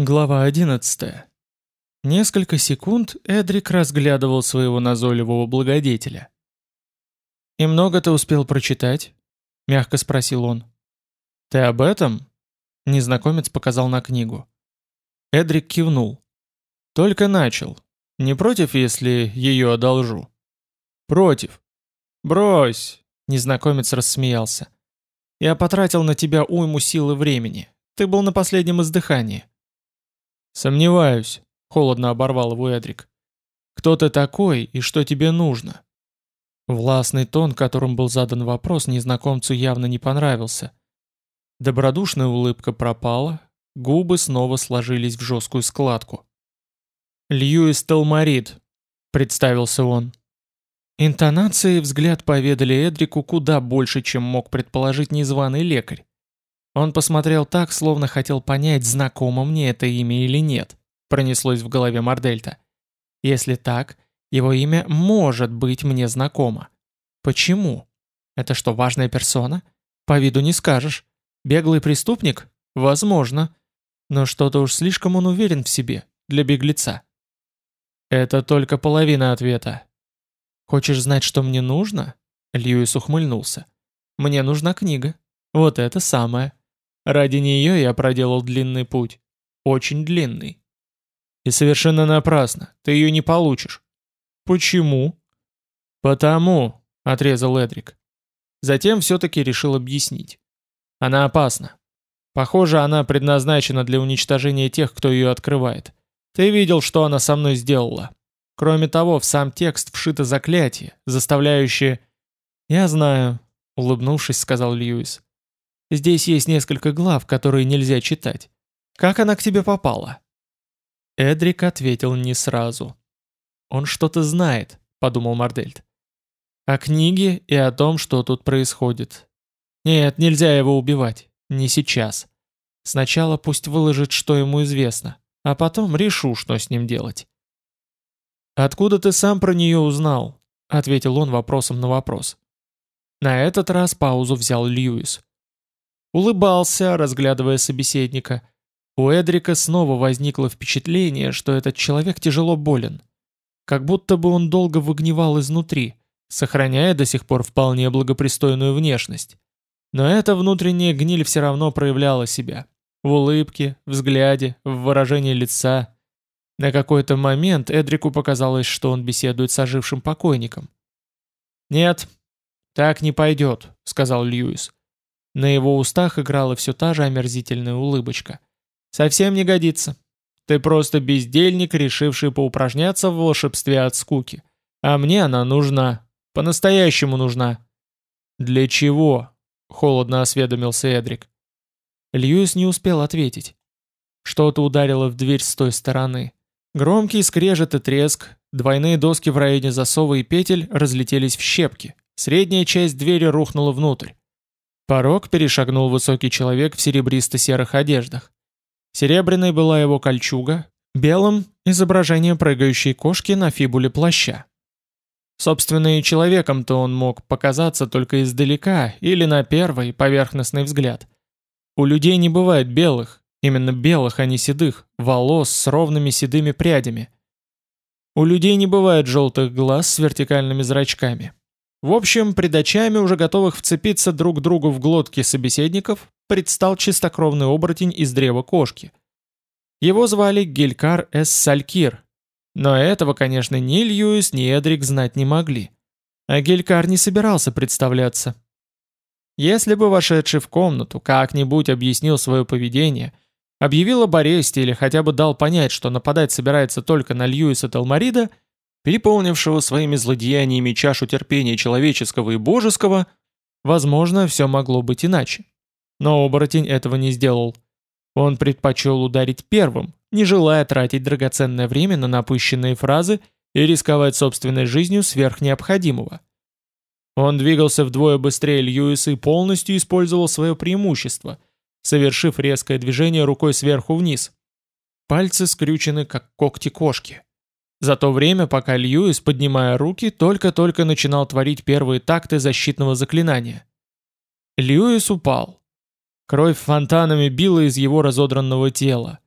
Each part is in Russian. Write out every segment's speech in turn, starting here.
Глава 11. Несколько секунд Эдрик разглядывал своего назойливого благодетеля. «И много ты успел прочитать?» — мягко спросил он. «Ты об этом?» — незнакомец показал на книгу. Эдрик кивнул. «Только начал. Не против, если ее одолжу?» «Против». «Брось!» — незнакомец рассмеялся. «Я потратил на тебя уйму сил и времени. Ты был на последнем издыхании». «Сомневаюсь», — холодно оборвал его Эдрик. «Кто ты такой и что тебе нужно?» Властный тон, которым был задан вопрос, незнакомцу явно не понравился. Добродушная улыбка пропала, губы снова сложились в жесткую складку. «Льюис Талмарит», — представился он. Интонации и взгляд поведали Эдрику куда больше, чем мог предположить незваный лекарь. Он посмотрел так, словно хотел понять, знакомо мне это имя или нет, пронеслось в голове Мардельта. Если так, его имя может быть мне знакомо. Почему? Это что, важная персона? По виду не скажешь. Беглый преступник? Возможно. Но что-то уж слишком он уверен в себе, для беглеца. Это только половина ответа. Хочешь знать, что мне нужно? Льюис ухмыльнулся. Мне нужна книга. Вот это самое. Ради нее я проделал длинный путь. Очень длинный. И совершенно напрасно. Ты ее не получишь. Почему? Потому, отрезал Эдрик. Затем все-таки решил объяснить. Она опасна. Похоже, она предназначена для уничтожения тех, кто ее открывает. Ты видел, что она со мной сделала. Кроме того, в сам текст вшито заклятие, заставляющее... «Я знаю», — улыбнувшись, сказал Льюис. Здесь есть несколько глав, которые нельзя читать. Как она к тебе попала?» Эдрик ответил не сразу. «Он что-то знает», — подумал Мардельт. «О книге и о том, что тут происходит. Нет, нельзя его убивать. Не сейчас. Сначала пусть выложит, что ему известно, а потом решу, что с ним делать». «Откуда ты сам про нее узнал?» — ответил он вопросом на вопрос. На этот раз паузу взял Льюис. Улыбался, разглядывая собеседника. У Эдрика снова возникло впечатление, что этот человек тяжело болен. Как будто бы он долго выгнивал изнутри, сохраняя до сих пор вполне благопристойную внешность. Но эта внутренняя гниль все равно проявляла себя. В улыбке, взгляде, в выражении лица. На какой-то момент Эдрику показалось, что он беседует с ожившим покойником. «Нет, так не пойдет», — сказал Льюис. На его устах играла все та же омерзительная улыбочка. «Совсем не годится. Ты просто бездельник, решивший поупражняться в волшебстве от скуки. А мне она нужна. По-настоящему нужна». «Для чего?» — холодно осведомился Эдрик. Льюис не успел ответить. Что-то ударило в дверь с той стороны. Громкий скрежет и треск, двойные доски в районе засова и петель разлетелись в щепки. Средняя часть двери рухнула внутрь. Порог перешагнул высокий человек в серебристо-серых одеждах. Серебряной была его кольчуга, белым — изображение прыгающей кошки на фибуле плаща. Собственно, и человеком-то он мог показаться только издалека или на первый поверхностный взгляд. У людей не бывает белых, именно белых, а не седых, волос с ровными седыми прядями. У людей не бывает желтых глаз с вертикальными зрачками. В общем, пред очами, уже готовых вцепиться друг другу в глотки собеседников, предстал чистокровный оборотень из древа кошки. Его звали Гелькар Эс Салькир, но этого, конечно, ни Льюис, ни Эдрик знать не могли. А Гелькар не собирался представляться. Если бы вошедший в комнату как-нибудь объяснил свое поведение, объявил об аресте или хотя бы дал понять, что нападать собирается только на Льюиса Талмарида – переполнившего своими злодеяниями чашу терпения человеческого и божеского, возможно, все могло быть иначе. Но оборотень этого не сделал. Он предпочел ударить первым, не желая тратить драгоценное время на напыщенные фразы и рисковать собственной жизнью сверх необходимого. Он двигался вдвое быстрее Льюиса и полностью использовал свое преимущество, совершив резкое движение рукой сверху вниз. Пальцы скрючены, как когти кошки. За то время, пока Льюис, поднимая руки, только-только начинал творить первые такты защитного заклинания. Льюис упал. Кровь фонтанами била из его разодранного тела.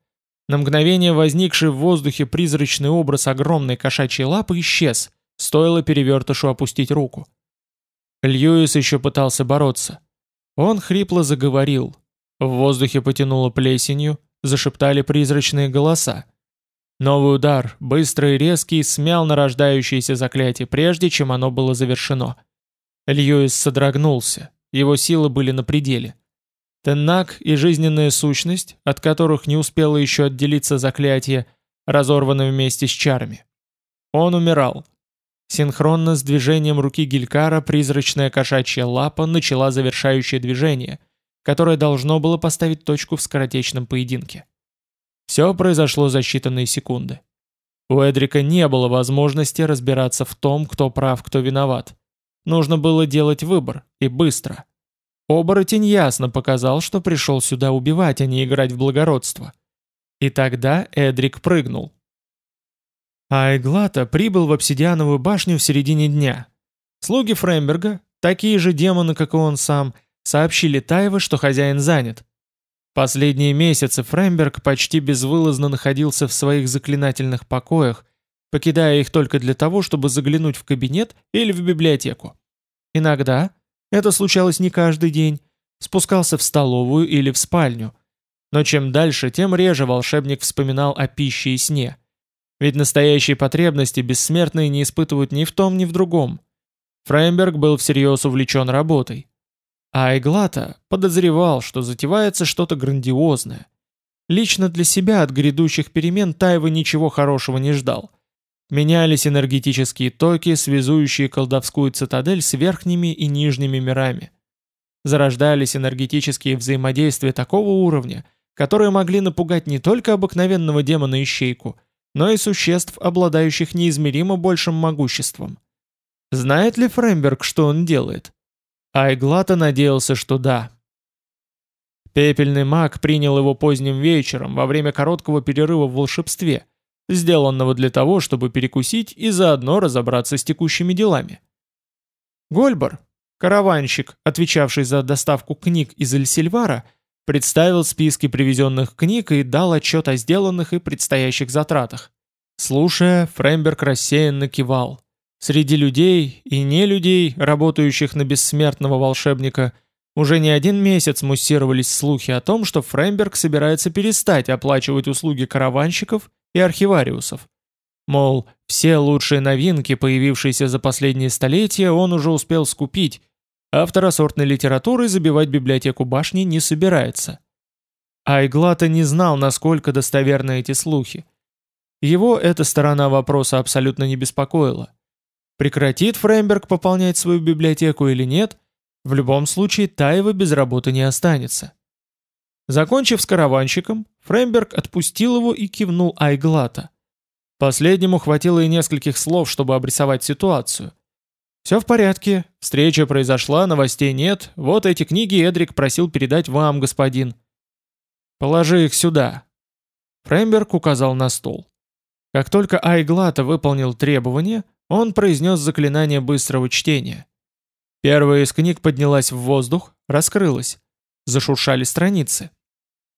На мгновение возникший в воздухе призрачный образ огромной кошачьей лапы исчез, стоило перевертышу опустить руку. Льюис еще пытался бороться. Он хрипло заговорил. В воздухе потянуло плесенью, зашептали призрачные голоса. Новый удар, быстрый и резкий, смял нарождающееся заклятие, прежде чем оно было завершено. Льюис содрогнулся, его силы были на пределе. Теннак и жизненная сущность, от которых не успело еще отделиться заклятие, разорваны вместе с чарами. Он умирал. Синхронно с движением руки Гилькара призрачная кошачья лапа начала завершающее движение, которое должно было поставить точку в скоротечном поединке. Все произошло за считанные секунды. У Эдрика не было возможности разбираться в том, кто прав, кто виноват. Нужно было делать выбор, и быстро. Оборотень ясно показал, что пришел сюда убивать, а не играть в благородство. И тогда Эдрик прыгнул. А Эглата прибыл в обсидиановую башню в середине дня. Слуги Фремберга, такие же демоны, как и он сам, сообщили Таеве, что хозяин занят. Последние месяцы Фреймберг почти безвылазно находился в своих заклинательных покоях, покидая их только для того, чтобы заглянуть в кабинет или в библиотеку. Иногда, это случалось не каждый день, спускался в столовую или в спальню. Но чем дальше, тем реже волшебник вспоминал о пище и сне. Ведь настоящие потребности бессмертные не испытывают ни в том, ни в другом. Фреймберг был всерьез увлечен работой. А Эглата подозревал, что затевается что-то грандиозное. Лично для себя от грядущих перемен Тайва ничего хорошего не ждал. Менялись энергетические токи, связующие колдовскую цитадель с верхними и нижними мирами. Зарождались энергетические взаимодействия такого уровня, которые могли напугать не только обыкновенного демона-ищейку, но и существ, обладающих неизмеримо большим могуществом. Знает ли Фреймберг, что он делает? Айглата надеялся, что да. Пепельный маг принял его поздним вечером, во время короткого перерыва в волшебстве, сделанного для того, чтобы перекусить и заодно разобраться с текущими делами. Гольбар, караванщик, отвечавший за доставку книг из Эльсильвара, представил списки привезенных книг и дал отчет о сделанных и предстоящих затратах. Слушая, Фреймберг рассеянно кивал. Среди людей и не людей, работающих на бессмертного волшебника, уже не один месяц муссировались слухи о том, что Фреймберг собирается перестать оплачивать услуги караванщиков и архивариусов. Мол, все лучшие новинки, появившиеся за последние столетия, он уже успел скупить, а второсортной литературой забивать библиотеку башни не собирается. Айглата не знал, насколько достоверны эти слухи. Его эта сторона вопроса абсолютно не беспокоила. Прекратит Фреймберг пополнять свою библиотеку или нет, в любом случае Таева без работы не останется. Закончив с караванщиком, Фреймберг отпустил его и кивнул Айглата. Последнему хватило и нескольких слов, чтобы обрисовать ситуацию. «Все в порядке, встреча произошла, новостей нет, вот эти книги Эдрик просил передать вам, господин». «Положи их сюда». Фреймберг указал на стол. Как только Айглата выполнил требования, он произнес заклинание быстрого чтения. Первая из книг поднялась в воздух, раскрылась. Зашуршали страницы.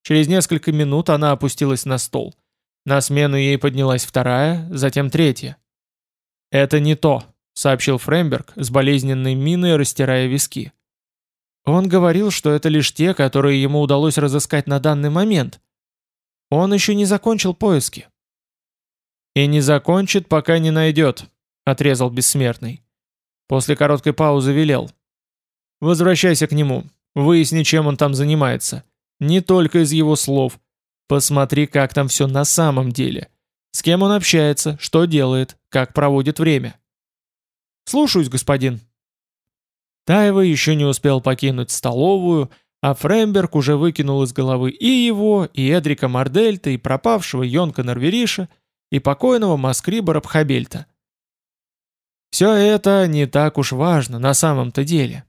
Через несколько минут она опустилась на стол. На смену ей поднялась вторая, затем третья. «Это не то», — сообщил Фреймберг, с болезненной миной растирая виски. Он говорил, что это лишь те, которые ему удалось разыскать на данный момент. Он еще не закончил поиски. «И не закончит, пока не найдет», — отрезал бессмертный. После короткой паузы велел. «Возвращайся к нему. Выясни, чем он там занимается. Не только из его слов. Посмотри, как там все на самом деле. С кем он общается, что делает, как проводит время». «Слушаюсь, господин». Таева еще не успел покинуть столовую, а Фремберг уже выкинул из головы и его, и Эдрика Мардельта, и пропавшего Йонка Норвериша, и покойного Маскриба Рабхабельта. Все это не так уж важно на самом-то деле.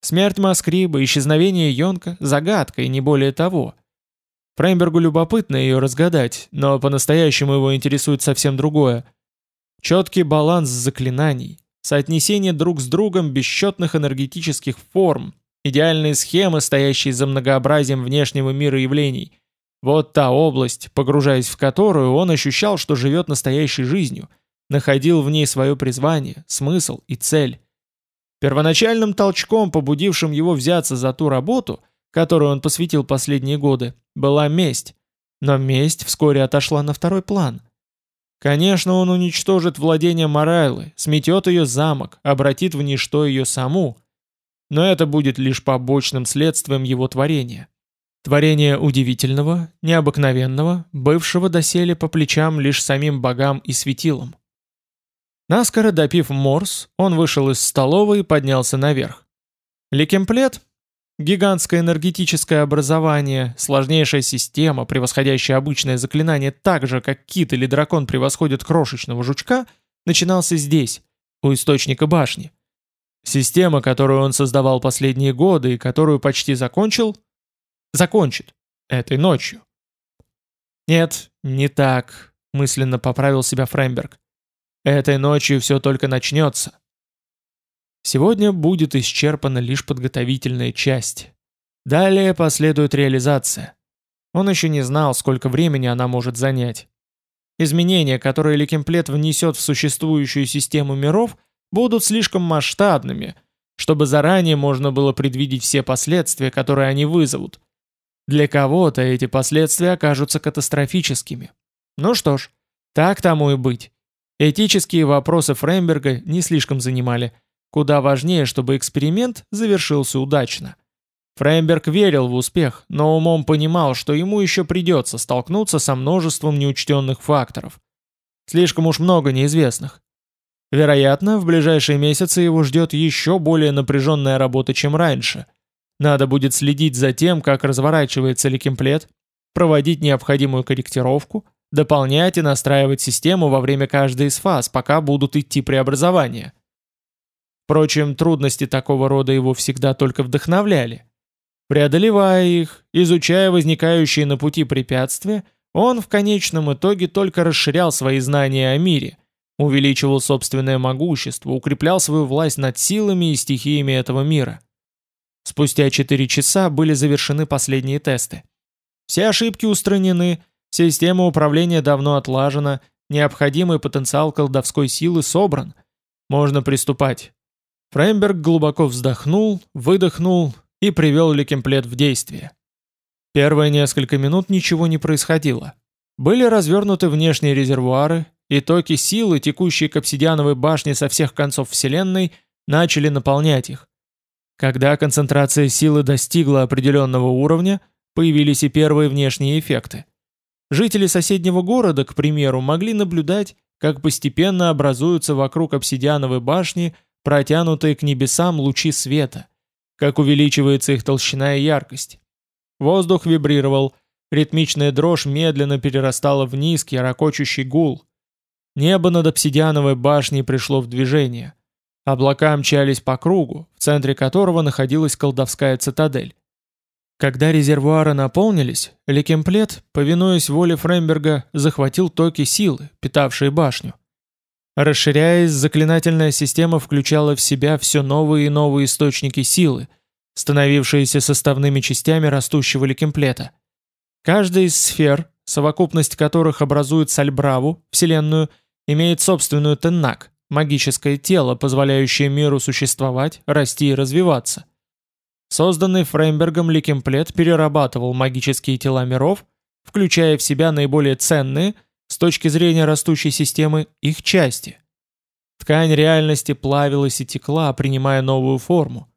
Смерть Маскриба, исчезновение Йонка – загадка и не более того. Фреймбергу любопытно ее разгадать, но по-настоящему его интересует совсем другое. Четкий баланс заклинаний, соотнесение друг с другом бесчетных энергетических форм, идеальные схемы, стоящие за многообразием внешнего мира явлений, Вот та область, погружаясь в которую, он ощущал, что живет настоящей жизнью, находил в ней свое призвание, смысл и цель. Первоначальным толчком, побудившим его взяться за ту работу, которую он посвятил последние годы, была месть. Но месть вскоре отошла на второй план. Конечно, он уничтожит владение Морайлы, сметет ее замок, обратит в ничто ее саму. Но это будет лишь побочным следствием его творения. Творение удивительного, необыкновенного, бывшего доселе по плечам лишь самим богам и светилам. Наскоро допив морс, он вышел из столовой и поднялся наверх. Ликемплет, гигантское энергетическое образование, сложнейшая система, превосходящая обычное заклинание так же, как кит или дракон превосходят крошечного жучка, начинался здесь, у источника башни. Система, которую он создавал последние годы и которую почти закончил, закончит этой ночью. Нет, не так, мысленно поправил себя Фреймберг. Этой ночью все только начнется. Сегодня будет исчерпана лишь подготовительная часть. Далее последует реализация. Он еще не знал, сколько времени она может занять. Изменения, которые Ликемплет внесет в существующую систему миров, будут слишком масштабными, чтобы заранее можно было предвидеть все последствия, которые они вызовут. Для кого-то эти последствия окажутся катастрофическими. Ну что ж, так тому и быть. Этические вопросы Фреймберга не слишком занимали. Куда важнее, чтобы эксперимент завершился удачно. Фреймберг верил в успех, но умом понимал, что ему еще придется столкнуться со множеством неучтенных факторов. Слишком уж много неизвестных. Вероятно, в ближайшие месяцы его ждет еще более напряженная работа, чем раньше. Надо будет следить за тем, как разворачивается ликемплет, проводить необходимую корректировку – дополнять и настраивать систему во время каждой из фаз, пока будут идти преобразования. Впрочем, трудности такого рода его всегда только вдохновляли. Преодолевая их, изучая возникающие на пути препятствия, он в конечном итоге только расширял свои знания о мире, увеличивал собственное могущество, укреплял свою власть над силами и стихиями этого мира. Спустя 4 часа были завершены последние тесты. Все ошибки устранены, Система управления давно отлажена, необходимый потенциал колдовской силы собран. Можно приступать. Фреймберг глубоко вздохнул, выдохнул и привел Ликемплет в действие. Первые несколько минут ничего не происходило. Были развернуты внешние резервуары, и токи силы, текущие к обсидиановой башне со всех концов Вселенной, начали наполнять их. Когда концентрация силы достигла определенного уровня, появились и первые внешние эффекты. Жители соседнего города, к примеру, могли наблюдать, как постепенно образуются вокруг обсидиановой башни протянутые к небесам лучи света, как увеличивается их толщина и яркость. Воздух вибрировал, ритмичная дрожь медленно перерастала в низкий, ракочущий гул. Небо над обсидиановой башней пришло в движение. Облака мчались по кругу, в центре которого находилась колдовская цитадель. Когда резервуары наполнились, Лекемплет, повинуясь воле Фремберга, захватил токи силы, питавшие башню. Расширяясь, заклинательная система включала в себя все новые и новые источники силы, становившиеся составными частями растущего Лекемплета. Каждая из сфер, совокупность которых образует Сальбраву, Вселенную, имеет собственную Теннак, магическое тело, позволяющее миру существовать, расти и развиваться – Созданный Фреймбергом Ликемплет перерабатывал магические тела миров, включая в себя наиболее ценные, с точки зрения растущей системы, их части. Ткань реальности плавилась и текла, принимая новую форму.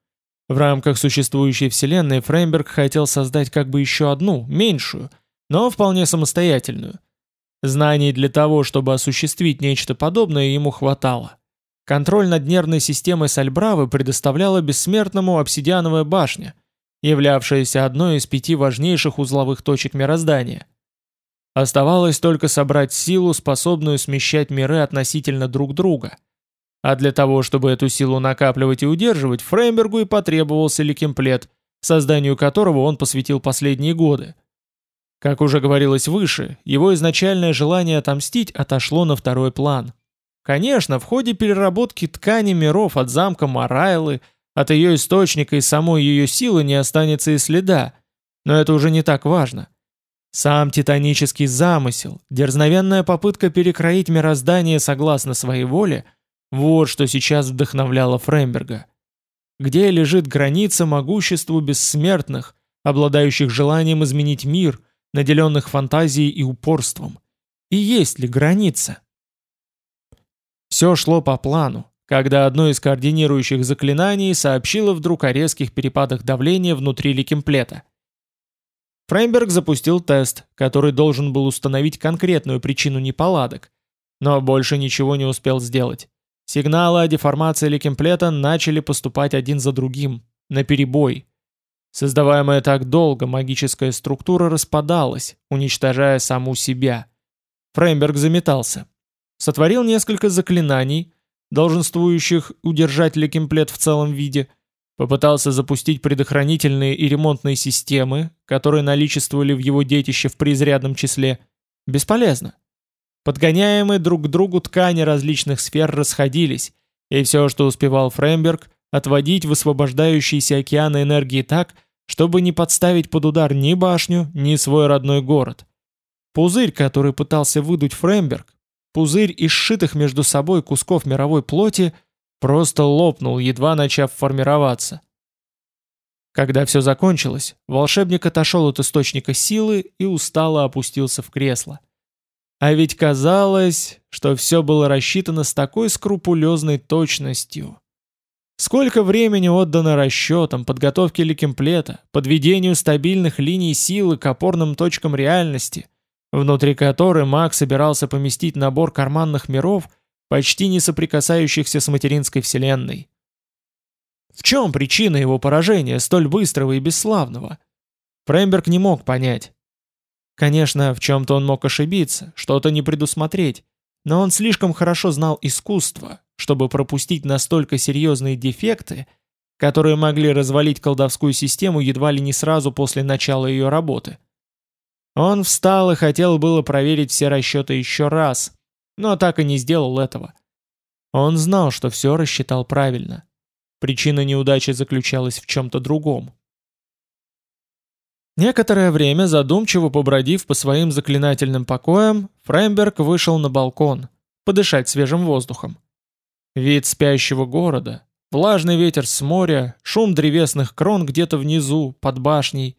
В рамках существующей Вселенной Фреймберг хотел создать как бы еще одну, меньшую, но вполне самостоятельную. Знаний для того, чтобы осуществить нечто подобное, ему хватало. Контроль над нервной системой Сальбравы предоставляла бессмертному обсидиановая башня, являвшаяся одной из пяти важнейших узловых точек мироздания. Оставалось только собрать силу, способную смещать миры относительно друг друга. А для того, чтобы эту силу накапливать и удерживать, Фреймбергу и потребовался ликемплет, созданию которого он посвятил последние годы. Как уже говорилось выше, его изначальное желание отомстить отошло на второй план – Конечно, в ходе переработки ткани миров от замка Марайлы, от ее источника и самой ее силы не останется и следа, но это уже не так важно. Сам титанический замысел, дерзновенная попытка перекроить мироздание согласно своей воле – вот что сейчас вдохновляло Фреймберга. Где лежит граница могуществу бессмертных, обладающих желанием изменить мир, наделенных фантазией и упорством? И есть ли граница? Все шло по плану, когда одно из координирующих заклинаний сообщило вдруг о резких перепадах давления внутри ликемплета. Фреймберг запустил тест, который должен был установить конкретную причину неполадок, но больше ничего не успел сделать. Сигналы о деформации ликемплета начали поступать один за другим, на перебой. Создаваемая так долго магическая структура распадалась, уничтожая саму себя. Фреймберг заметался. Сотворил несколько заклинаний, долженствующих удержать ликемплет в целом виде – Попытался запустить предохранительные и ремонтные системы, которые наличествовали в его детище в преизрядном числе. Бесполезно. Подгоняемые друг к другу ткани различных сфер расходились, и все, что успевал Фреймберг, отводить высвобождающиеся океаны энергии так, чтобы не подставить под удар ни башню, ни свой родной город. Пузырь, который пытался выдуть Фреймберг, пузырь из сшитых между собой кусков мировой плоти – Просто лопнул, едва начав формироваться. Когда все закончилось, волшебник отошел от источника силы и устало опустился в кресло. А ведь казалось, что все было рассчитано с такой скрупулезной точностью. Сколько времени отдано расчетам, подготовке ликемплета, подведению стабильных линий силы к опорным точкам реальности, внутри которой маг собирался поместить набор карманных миров – почти не соприкасающихся с материнской вселенной. В чем причина его поражения, столь быстрого и бесславного? Фреймберг не мог понять. Конечно, в чем-то он мог ошибиться, что-то не предусмотреть, но он слишком хорошо знал искусство, чтобы пропустить настолько серьезные дефекты, которые могли развалить колдовскую систему едва ли не сразу после начала ее работы. Он встал и хотел было проверить все расчеты еще раз, но так и не сделал этого. Он знал, что все рассчитал правильно. Причина неудачи заключалась в чем-то другом. Некоторое время, задумчиво побродив по своим заклинательным покоям, Фреймберг вышел на балкон, подышать свежим воздухом. Вид спящего города, влажный ветер с моря, шум древесных крон где-то внизу, под башней.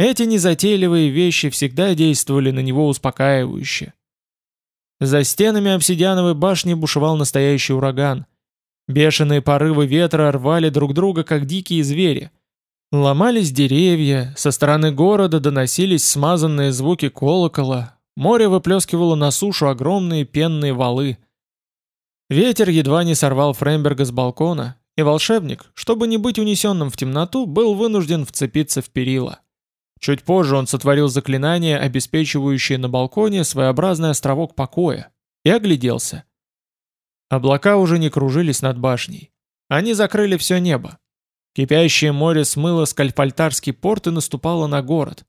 Эти незатейливые вещи всегда действовали на него успокаивающе. За стенами обсидиановой башни бушевал настоящий ураган. Бешеные порывы ветра рвали друг друга, как дикие звери. Ломались деревья, со стороны города доносились смазанные звуки колокола, море выплескивало на сушу огромные пенные валы. Ветер едва не сорвал Фреймберга с балкона, и волшебник, чтобы не быть унесенным в темноту, был вынужден вцепиться в перила. Чуть позже он сотворил заклинание, обеспечивающее на балконе своеобразный островок покоя, и огляделся. Облака уже не кружились над башней. Они закрыли все небо. Кипящее море смыло скальпальтарский порт и наступало на город.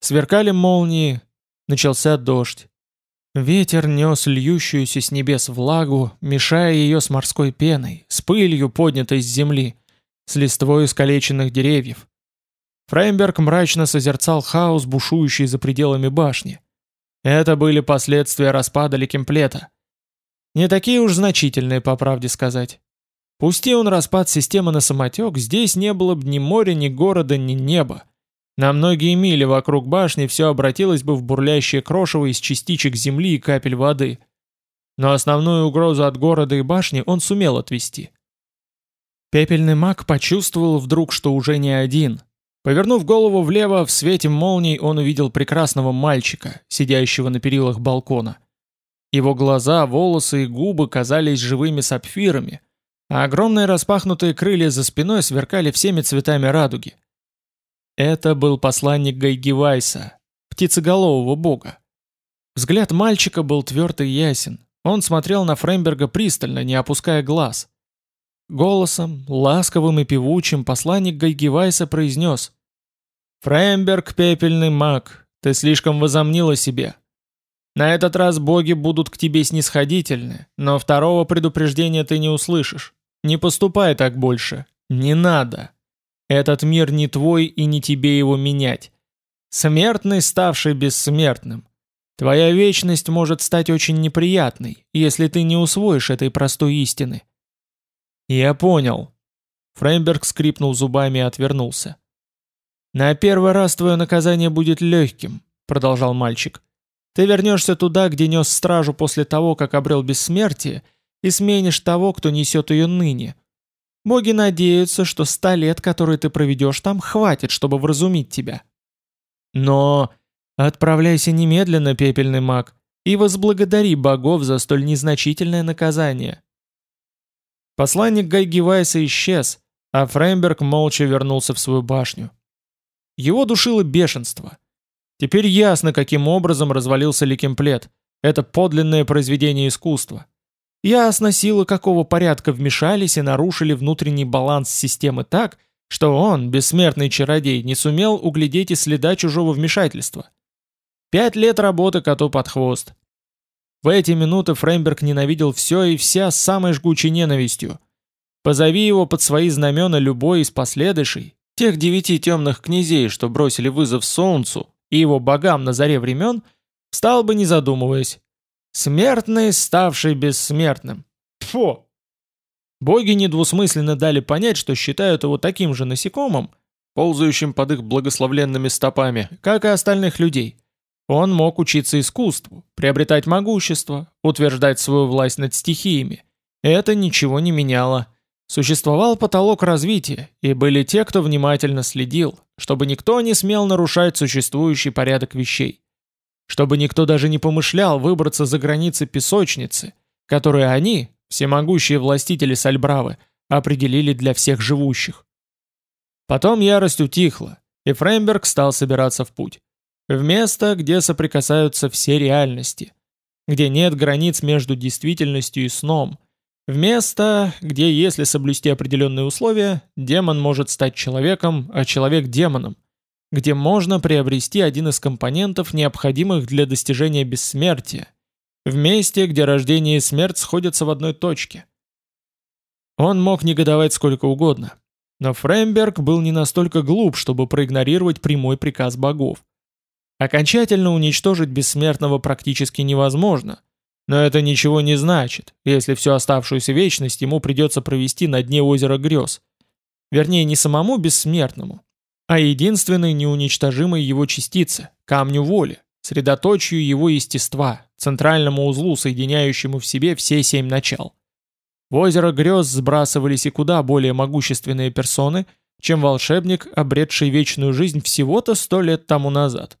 Сверкали молнии, начался дождь. Ветер нес льющуюся с небес влагу, мешая ее с морской пеной, с пылью, поднятой с земли, с листвой искалеченных деревьев. Фреймберг мрачно созерцал хаос, бушующий за пределами башни. Это были последствия распада Ликемплета. Не такие уж значительные, по правде сказать. Пусти он распад системы на самотек, здесь не было бы ни моря, ни города, ни неба. На многие мили вокруг башни все обратилось бы в бурлящее крошево из частичек земли и капель воды. Но основную угрозу от города и башни он сумел отвести. Пепельный маг почувствовал вдруг, что уже не один, Повернув голову влево, в свете молний он увидел прекрасного мальчика, сидящего на перилах балкона. Его глаза, волосы и губы казались живыми сапфирами, а огромные распахнутые крылья за спиной сверкали всеми цветами радуги. Это был посланник Гайгивайса, птицеголового бога. Взгляд мальчика был тверд и ясен. Он смотрел на Фреймберга пристально, не опуская глаз. Голосом, ласковым и певучим, посланник Гайгивайса произнес «Фреймберг, пепельный маг, ты слишком возомнил о себе. На этот раз боги будут к тебе снисходительны, но второго предупреждения ты не услышишь. Не поступай так больше. Не надо. Этот мир не твой и не тебе его менять. Смертный, ставший бессмертным. Твоя вечность может стать очень неприятной, если ты не усвоишь этой простой истины. Я понял. Фреймберг скрипнул зубами и отвернулся. На первый раз твое наказание будет легким, продолжал мальчик. Ты вернешься туда, где нес стражу после того, как обрел бессмертие, и сменишь того, кто несет ее ныне. Боги надеются, что ста лет, которые ты проведешь там, хватит, чтобы вразумить тебя. Но отправляйся немедленно, пепельный маг, и возблагодари богов за столь незначительное наказание. Посланник Гайгивайса исчез, а Фреймберг молча вернулся в свою башню. Его душило бешенство. Теперь ясно, каким образом развалился Ликемплет. Это подлинное произведение искусства. Ясно, силы какого порядка вмешались и нарушили внутренний баланс системы так, что он, бессмертный чародей, не сумел углядеть и следа чужого вмешательства. Пять лет работы коту под хвост. В эти минуты Фреймберг ненавидел все и вся с самой жгучей ненавистью. Позови его под свои знамена любой из последующей, тех девяти темных князей, что бросили вызов солнцу и его богам на заре времен, встал бы не задумываясь. Смертный, ставший бессмертным. Фу! Боги недвусмысленно дали понять, что считают его таким же насекомым, ползающим под их благословленными стопами, как и остальных людей. Он мог учиться искусству, приобретать могущество, утверждать свою власть над стихиями. Это ничего не меняло. Существовал потолок развития, и были те, кто внимательно следил, чтобы никто не смел нарушать существующий порядок вещей. Чтобы никто даже не помышлял выбраться за границы песочницы, которые они, всемогущие властители Сальбравы, определили для всех живущих. Потом ярость утихла, и Фреймберг стал собираться в путь. В место, где соприкасаются все реальности, где нет границ между действительностью и сном, в место, где, если соблюсти определенные условия, демон может стать человеком, а человек демоном, где можно приобрести один из компонентов, необходимых для достижения бессмертия, в месте, где рождение и смерть сходятся в одной точке. Он мог негодовать сколько угодно, но Фреймберг был не настолько глуп, чтобы проигнорировать прямой приказ богов. Окончательно уничтожить бессмертного практически невозможно, но это ничего не значит, если всю оставшуюся вечность ему придется провести на дне озера грез. Вернее, не самому бессмертному, а единственной неуничтожимой его частице, камню воли, средоточию его естества, центральному узлу, соединяющему в себе все семь начал. В озеро грез сбрасывались и куда более могущественные персоны, чем волшебник, обретший вечную жизнь всего-то сто лет тому назад.